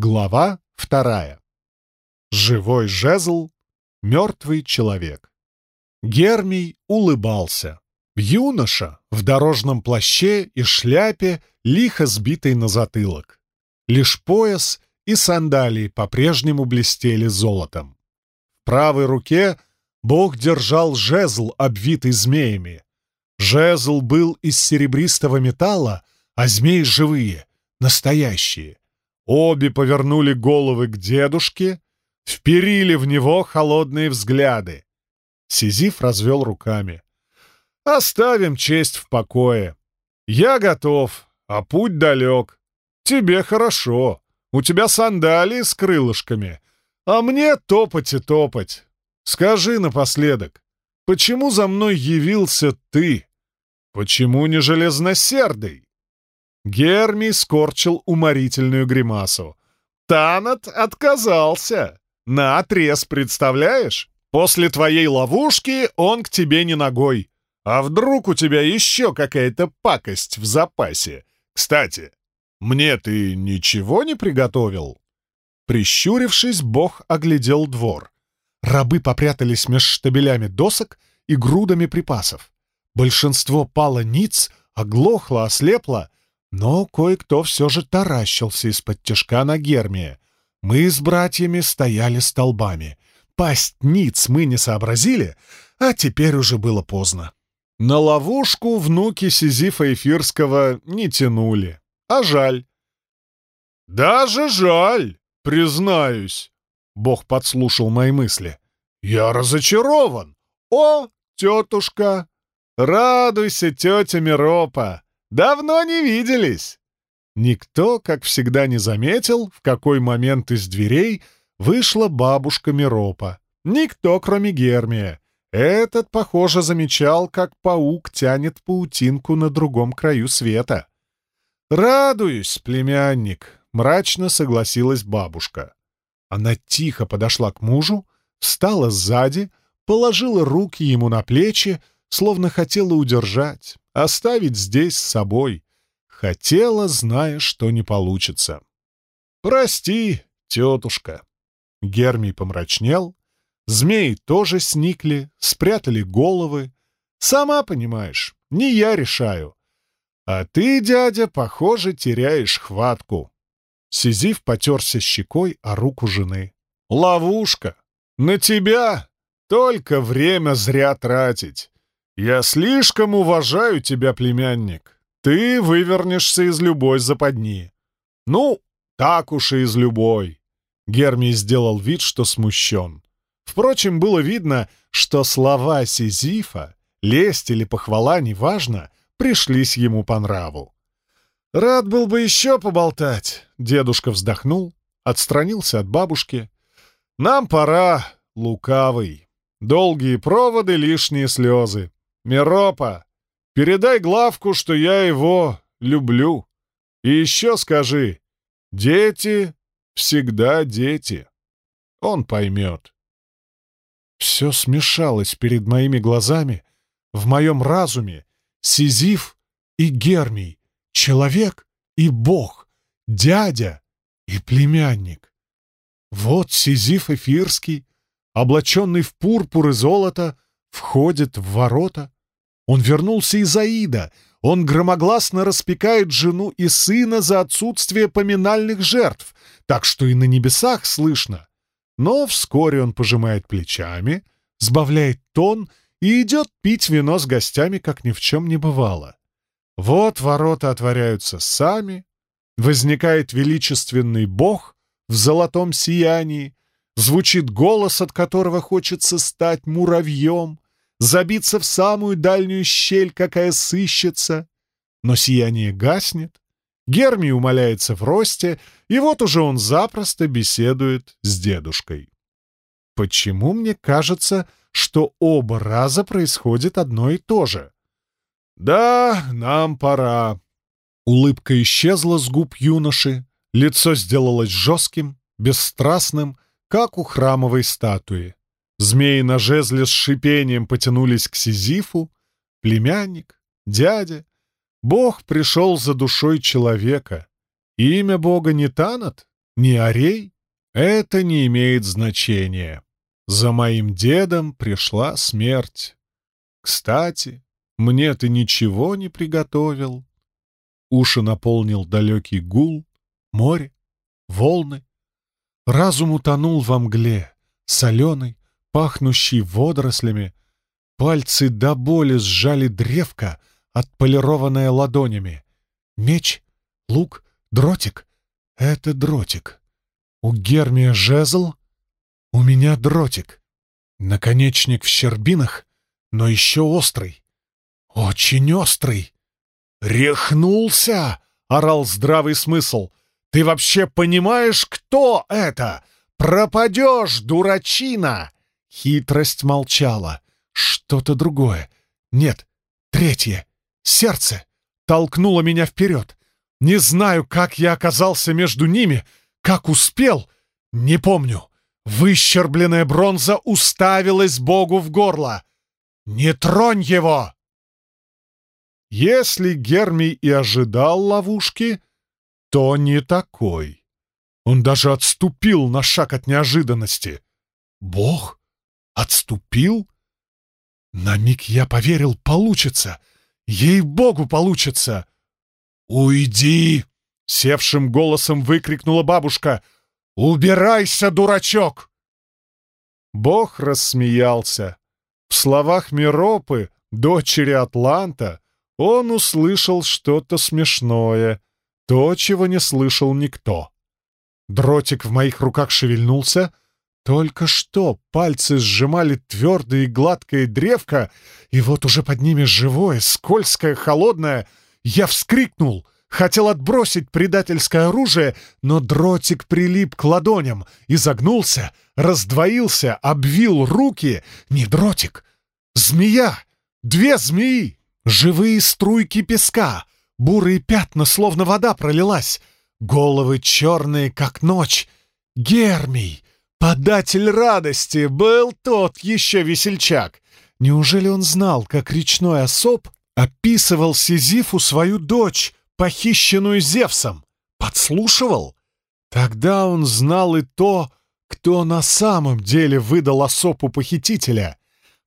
Глава вторая. Живой жезл, мертвый человек. Гермий улыбался. Юноша в дорожном плаще и шляпе, лихо сбитый на затылок. Лишь пояс и сандалии по-прежнему блестели золотом. В правой руке бог держал жезл, обвитый змеями. Жезл был из серебристого металла, а змеи живые, настоящие. Обе повернули головы к дедушке, вперили в него холодные взгляды. Сизиф развел руками. «Оставим честь в покое. Я готов, а путь далек. Тебе хорошо. У тебя сандалии с крылышками, а мне топать и топать. Скажи напоследок, почему за мной явился ты? Почему не железносердый?» Герми скорчил уморительную гримасу. «Танат отказался! На отрез, представляешь? После твоей ловушки он к тебе не ногой. А вдруг у тебя еще какая-то пакость в запасе? Кстати, мне ты ничего не приготовил?» Прищурившись, бог оглядел двор. Рабы попрятались меж штабелями досок и грудами припасов. Большинство пало ниц, оглохло, ослепло, но кое-кто все же таращился из-под тяжка на Гермия. Мы с братьями стояли столбами. Пасть ниц мы не сообразили, а теперь уже было поздно. На ловушку внуки Сизифа Эфирского не тянули. А жаль. «Даже жаль, признаюсь», — Бог подслушал мои мысли. «Я разочарован. О, тетушка! Радуйся, тетя Миропа! Давно не виделись!» Никто, как всегда, не заметил, в какой момент из дверей вышла бабушка Миропа. Никто, кроме Гермия. Этот, похоже, замечал, как паук тянет паутинку на другом краю света. «Радуюсь, племянник», — мрачно согласилась бабушка. Она тихо подошла к мужу, встала сзади, положила руки ему на плечи, словно хотела удержать, оставить здесь с собой. Хотела, зная, что не получится. «Прости, тетушка». Гермий помрачнел. Змеи тоже сникли, спрятали головы. «Сама понимаешь, не я решаю. А ты, дядя, похоже, теряешь хватку». Сизиф потерся щекой о руку жены. «Ловушка! На тебя! Только время зря тратить. «Я слишком уважаю тебя, племянник. Ты вывернешься из любой западни». «Ну, так уж и из любой». Гермий сделал вид, что смущен. Впрочем, было видно, что слова Сизифа, лесть или похвала, неважно, пришлись ему по нраву. «Рад был бы еще поболтать», — дедушка вздохнул, отстранился от бабушки. «Нам пора, лукавый. Долгие проводы, лишние слезы. Миропа, передай главку, что я его люблю. И еще скажи, дети всегда дети. Он поймет. Все смешалось перед моими глазами, в моем разуме. Сизиф и Гермий, человек и бог, дядя и племянник. Вот Сизиф Эфирский, облаченный в пурпур и золото, входит в ворота, он вернулся из Аида. Он громогласно распекает жену и сына за отсутствие поминальных жертв, так что и на небесах слышно. Но вскоре он пожимает плечами, сбавляет тон и идет пить вино с гостями, как ни в чем не бывало. Вот ворота отворяются сами, возникает величественный бог в золотом сиянии, звучит голос, от которого хочется стать муравьем, забиться в самую дальнюю щель, какая сыщется. Но сияние гаснет, Герми умоляется в росте, и вот уже он запросто беседует с дедушкой. Почему мне кажется, что оба раза происходит одно и то же? «Да, нам пора». Улыбка исчезла с губ юноши, лицо сделалось жестким, бесстрастным, как у храмовой статуи. Змеи на жезле с шипением потянулись к Сизифу. Племянник, дядя. Бог пришел за душой человека. Имя Бога не Танат? ни орей, это не имеет значения. За моим дедом пришла смерть. Кстати, мне ты ничего не приготовил. Уши наполнил далекий гул, море, волны. Разум утонул во мгле, соленой, пахнущей водорослями. Пальцы до боли сжали древко, отполированное ладонями. Меч, лук, дротик — это дротик. У Гермия жезл, у меня дротик. Наконечник в щербинах, но еще острый. Очень острый. «Рехнулся!» — орал здравый смысл. «Ты вообще понимаешь, кто это? Пропадешь, дурачина!» Хитрость молчала. Что-то другое. Нет, третье. Сердце толкнуло меня вперед. Не знаю, как я оказался между ними, как успел, не помню. Выщербленная бронза уставилась Богу в горло. «Не тронь его!» Если Гермий и ожидал ловушки, то не такой. Он даже отступил на шаг от неожиданности. Бог? Отступил? На миг я поверил, получится. Ей-богу, получится. «Уйди!» — севшим голосом выкрикнула бабушка. «Убирайся, дурачок!» Бог рассмеялся. В словах Миропы, дочери Атланта, он услышал что-то смешное, то, чего не слышал никто. Дротик в моих руках шевельнулся. Только что пальцы сжимали твердое и гладкое древко, и вот уже под ними живое, скользкое, холодное. Я вскрикнул — хотел отбросить предательское оружие, но дротик прилип к ладоням, изогнулся, раздвоился, обвил руки. Не дротик, змея, две змеи. Живые струйки песка, бурые пятна, словно вода пролилась, головы черные, как ночь. Гермий, податель радости, был тот еще весельчак. Неужели он знал, как речной особ описывал Сизифу свою дочь, похищенную Зевсом? Подслушивал? Тогда он знал и то, кто на самом деле выдал осопу похитителя.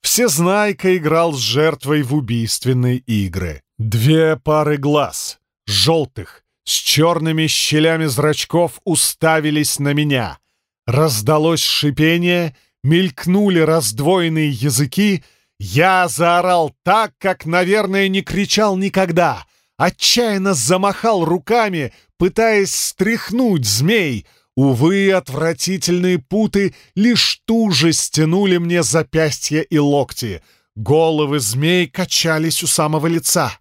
Всезнайка играл с жертвой в убийственные игры. Две пары глаз, желтых, с черными щелями зрачков, уставились на меня. Раздалось шипение, мелькнули раздвоенные языки. Я заорал так, как, наверное, не кричал никогда. Отчаянно замахал руками, пытаясь стряхнуть змей — Увы, отвратительные путы лишь туже стянули мне запястья и локти. Головы змей качались у самого лица.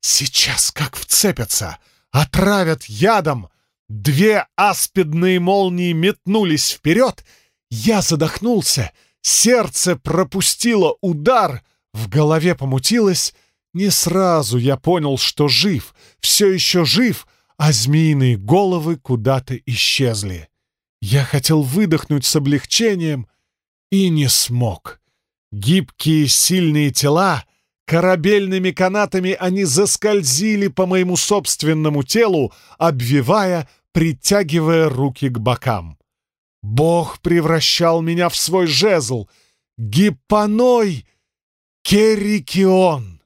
Сейчас как вцепятся, отравят ядом. Две аспидные молнии метнулись вперед. Я задохнулся, сердце пропустило удар, в голове помутилось. Не сразу я понял, что жив, все еще жив — а змеиные головы куда-то исчезли. Я хотел выдохнуть с облегчением и не смог. Гибкие сильные тела, корабельными канатами они заскользили по моему собственному телу, обвивая, притягивая руки к бокам. Бог превращал меня в свой жезл. Гиппаной Керрикион.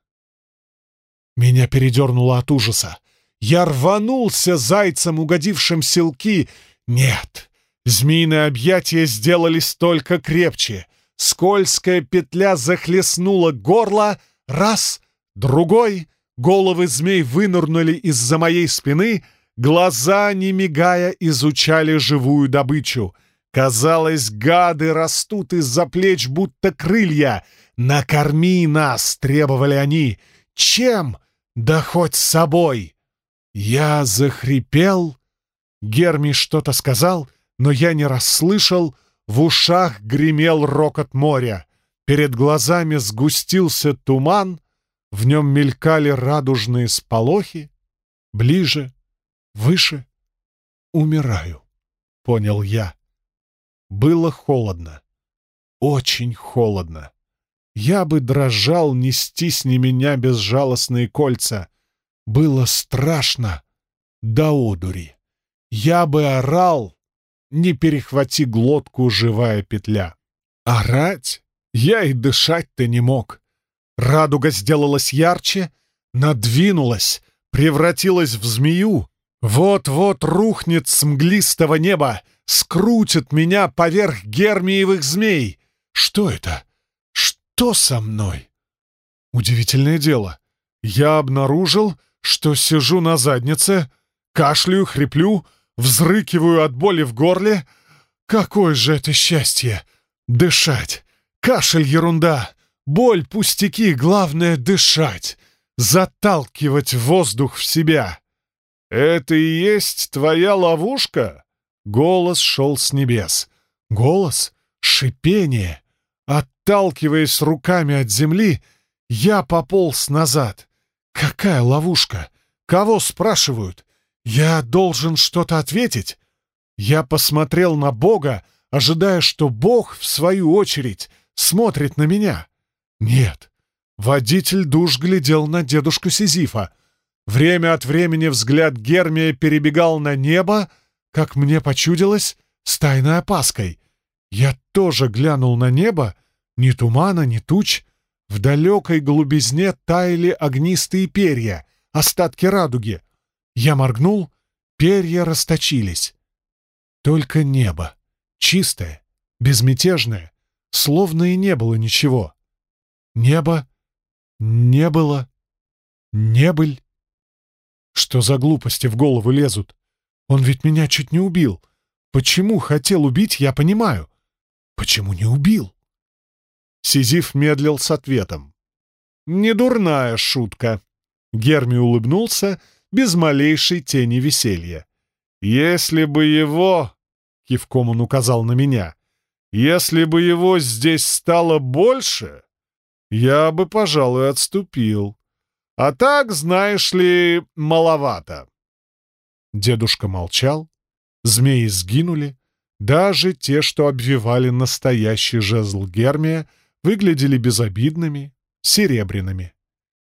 Меня передернуло от ужаса. Я рванулся зайцем, угодившим селки. Нет, змеиные объятия сделались только крепче. Скользкая петля захлестнула горло. Раз, другой. Головы змей вынырнули из-за моей спины. Глаза, не мигая, изучали живую добычу. Казалось, гады растут из-за плеч, будто крылья. «Накорми нас!» — требовали они. «Чем? Да хоть с собой!» Я захрипел. Герми что-то сказал, но я не расслышал. В ушах гремел рокот моря. Перед глазами сгустился туман. В нем мелькали радужные сполохи. Ближе, выше. Умираю, понял я. Было холодно. Очень холодно. Я бы дрожал, не меня безжалостные кольца. Было страшно до одури. Я бы орал, не перехвати глотку живая петля. Орать я и дышать-то не мог. Радуга сделалась ярче, надвинулась, превратилась в змею. Вот-вот рухнет с мглистого неба, скрутит меня поверх гермиевых змей. Что это? Что со мной? Удивительное дело. Я обнаружил, что сижу на заднице, кашляю, хриплю, взрыкиваю от боли в горле. Какое же это счастье! Дышать! Кашель — ерунда! Боль — пустяки, главное — дышать! Заталкивать воздух в себя! «Это и есть твоя ловушка?» Голос шел с небес. Голос — шипение. Отталкиваясь руками от земли, я пополз назад. Какая ловушка? Кого спрашивают? Я должен что-то ответить? Я посмотрел на Бога, ожидая, что Бог, в свою очередь, смотрит на меня. Нет. Водитель душ глядел на дедушку Сизифа. Время от времени взгляд Гермия перебегал на небо, как мне почудилось, с тайной опаской. Я тоже глянул на небо, ни тумана, ни туч, в далекой голубизне таяли огнистые перья, остатки радуги. Я моргнул, перья расточились. Только небо, чистое, безмятежное, словно и не было ничего. Небо не было, не быль. Что за глупости в голову лезут? Он ведь меня чуть не убил. Почему хотел убить, я понимаю. Почему не убил? Сизиф медлил с ответом. «Недурная шутка!» Герми улыбнулся без малейшей тени веселья. «Если бы его...» — кивком он указал на меня. «Если бы его здесь стало больше, я бы, пожалуй, отступил. А так, знаешь ли, маловато». Дедушка молчал. Змеи сгинули. Даже те, что обвивали настоящий жезл Гермия, выглядели безобидными, серебряными.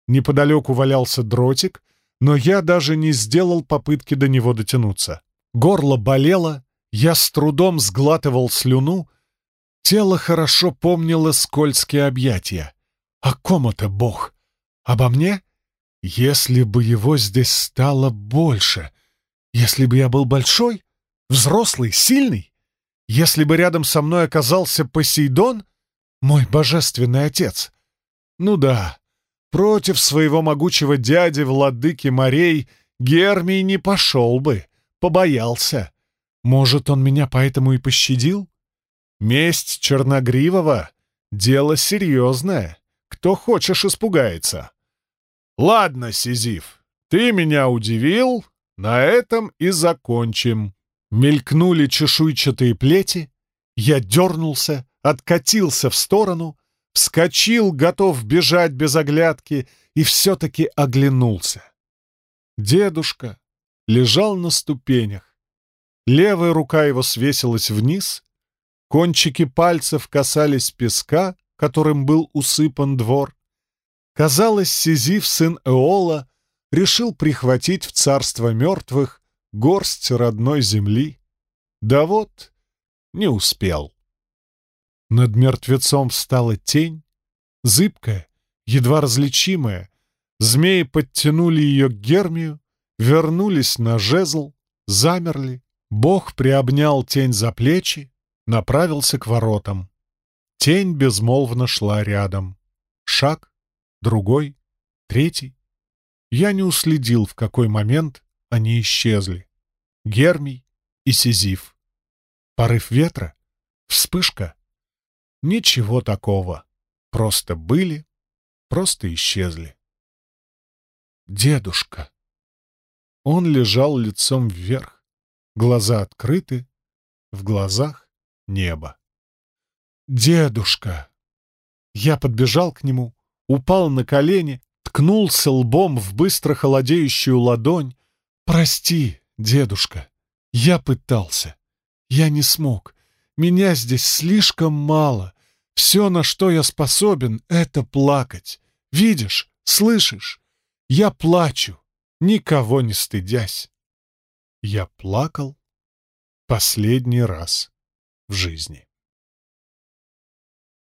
Неподалеку валялся дротик, но я даже не сделал попытки до него дотянуться. Горло болело, я с трудом сглатывал слюну, тело хорошо помнило скользкие объятия. О ком это Бог? Обо мне? Если бы его здесь стало больше, если бы я был большой, взрослый, сильный, если бы рядом со мной оказался Посейдон, мой божественный отец. Ну да, против своего могучего дяди, владыки морей, Гермий не пошел бы, побоялся. Может, он меня поэтому и пощадил? Месть Черногривого — дело серьезное. Кто хочешь, испугается. Ладно, Сизиф, ты меня удивил, на этом и закончим. Мелькнули чешуйчатые плети, я дернулся, откатился в сторону, вскочил, готов бежать без оглядки, и все-таки оглянулся. Дедушка лежал на ступенях. Левая рука его свесилась вниз, кончики пальцев касались песка, которым был усыпан двор. Казалось, Сизиф, сын Эола, решил прихватить в царство мертвых горсть родной земли. Да вот, не успел. Над мертвецом встала тень, зыбкая, едва различимая. Змеи подтянули ее к Гермию, вернулись на жезл, замерли. Бог приобнял тень за плечи, направился к воротам. Тень безмолвно шла рядом. Шаг, другой, третий. Я не уследил, в какой момент они исчезли. Гермий и Сизиф. Порыв ветра, вспышка — Ничего такого. Просто были, просто исчезли. Дедушка. Он лежал лицом вверх, глаза открыты, в глазах небо. «Дедушка!» Я подбежал к нему, упал на колени, ткнулся лбом в быстро холодеющую ладонь. «Прости, дедушка, я пытался. Я не смог. Меня здесь слишком мало. Все, на что я способен, — это плакать. Видишь, слышишь? Я плачу, никого не стыдясь. Я плакал, последний раз в жизни.